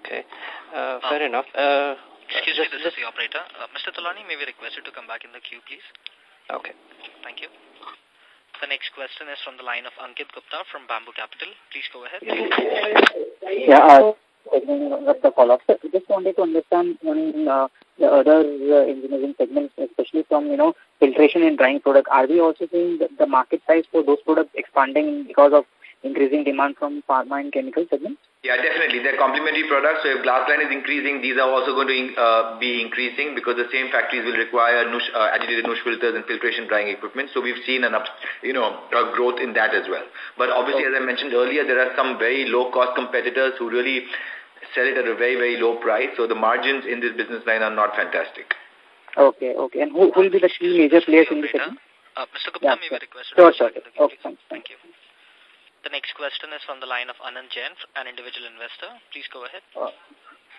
Okay, uh, fair uh, enough. Uh, Excuse me, this is the operator. Uh, Mr. Tolani, may we request you to come back in the queue, please? Okay. Thank you. The next question is from the line of Ankit Gupta from Bamboo Capital. Please go ahead. Yeah, uh, the follow-up. I just wanted to understand on uh, the other uh, engineering segments, especially from, you know, filtration and drying product. Are we also seeing the, the market size for those products expanding because of increasing demand from pharma and chemical segments? Yeah, definitely. They're complementary products. So if glass line is increasing, these are also going to uh, be increasing because the same factories will require nutsche, uh, agitated nutsche filters and filtration drying equipment. So we've seen an up, you know, a growth in that as well. But obviously, as I mentioned earlier, there are some very low-cost competitors who really sell it at a very, very low price. So the margins in this business line are not fantastic. Okay, okay. And who who will be the key major players in the segment? Uh, Mr. Gupta, yeah, may we request Sure, sure. Okay, thanks. Thank you. The next question is from the line of Anand Jain, an individual investor. Please go ahead. Uh,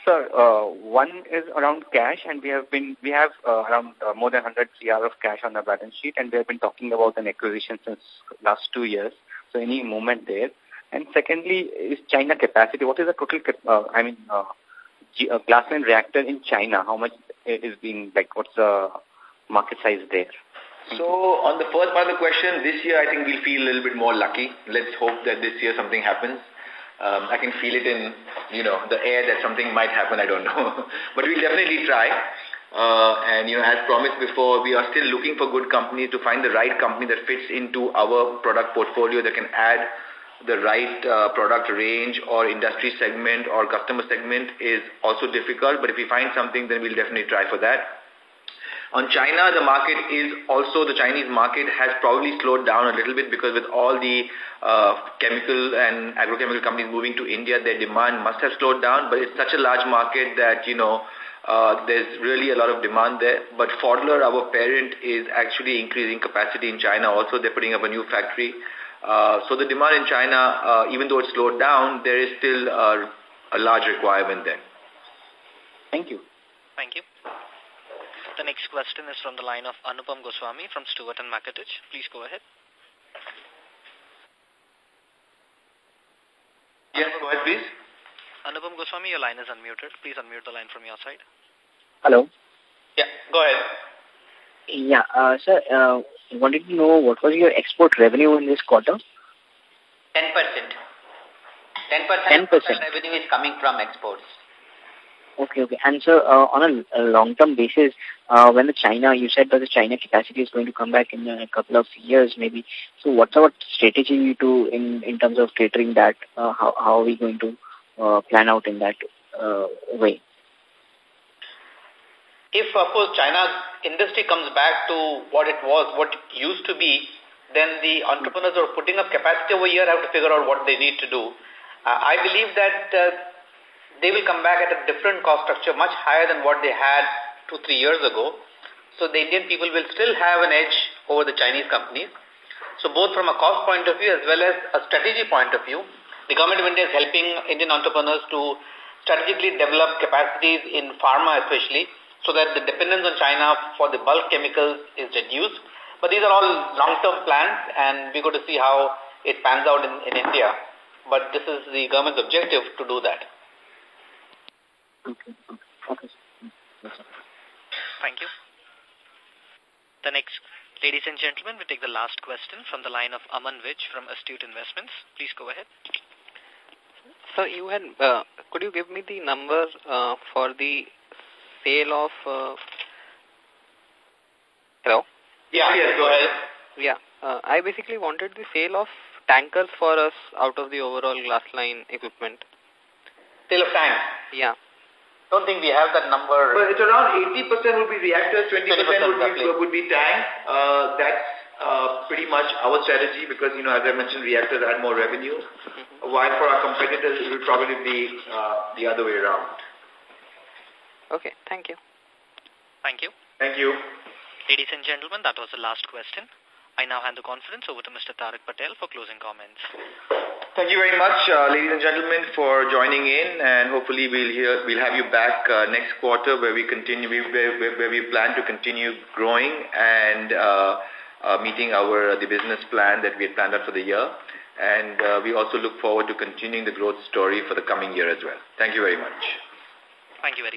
sir, uh, one is around cash, and we have been we have uh, around uh, more than 100 CR of cash on the balance sheet, and we have been talking about an acquisition since last two years. So, any movement there? And secondly, is China capacity? What is the total? Uh, I mean, uh, uh, glassline reactor in China? How much is being like? What's the market size there? So on the first part of the question, this year I think we'll feel a little bit more lucky. Let's hope that this year something happens. Um, I can feel it in, you know, the air that something might happen, I don't know. but we'll definitely try. Uh, and, you know, as promised before, we are still looking for good companies to find the right company that fits into our product portfolio that can add the right uh, product range or industry segment or customer segment is also difficult. But if we find something, then we'll definitely try for that. On China, the market is also, the Chinese market has probably slowed down a little bit because with all the uh, chemical and agrochemical companies moving to India, their demand must have slowed down, but it's such a large market that, you know, uh, there's really a lot of demand there. But Pfaudler, our parent, is actually increasing capacity in China. Also, they're putting up a new factory. Uh, so the demand in China, uh, even though it's slowed down, there is still uh, a large requirement there. Thank you. Thank you. The next question is from the line of Anupam Goswami from Stewart and Mackertich. Please go ahead. Yes, go ahead, please. Anupam Goswami, your line is unmuted. Please unmute the line from your side. Hello. Yeah, go ahead. Yeah, uh, sir, uh, wanted to know what was your export revenue in this quarter? 10%. 10%, 10% revenue is coming from exports. Okay, okay. And so uh, on a, a long-term basis, uh, when the China, you said that the China capacity is going to come back in a couple of years maybe. So what's our strategy to in, in terms of catering that? Uh, how, how are we going to uh, plan out in that uh, way? If, of course, China's industry comes back to what it was, what it used to be, then the entrepreneurs who are putting up capacity over here have to figure out what they need to do. Uh, I believe that uh, they will come back at a different cost structure, much higher than what they had two, three years ago. So the Indian people will still have an edge over the Chinese companies. So both from a cost point of view as well as a strategy point of view, the government of India is helping Indian entrepreneurs to strategically develop capacities in pharma especially so that the dependence on China for the bulk chemicals is reduced. But these are all long-term plans and we're going to see how it pans out in, in India. But this is the government's objective to do that. Okay. Okay. Thank you. The next, ladies and gentlemen, we take the last question from the line of Aman Vij from Astute Investments. Please go ahead. So you had, uh, could you give me the number uh, for the sale of, uh, hello? Yeah, yes, go ahead. Yeah, uh, I basically wanted the sale of tankers for us out of the overall glass line equipment. Sale of tanks? Yeah don't think we have that number. But it's around 80% would be reactors, 20%, 20 would, be, would be tanks. Uh, that's uh, pretty much our strategy because, you know, as I mentioned, reactors add more revenue. Mm -hmm. While for our competitors, it will probably be uh, the other way around. Okay, thank you. Thank you. Thank you. Ladies and gentlemen, that was the last question. I now hand the conference over to Mr. Tarak Patel for closing comments. Thank you very much, uh, ladies and gentlemen, for joining in, and hopefully we'll hear, we'll have you back uh, next quarter where we continue, where, where where, we plan to continue growing and uh, uh, meeting our the business plan that we had planned out for the year. And uh, we also look forward to continuing the growth story for the coming year as well. Thank you very much. Thank you very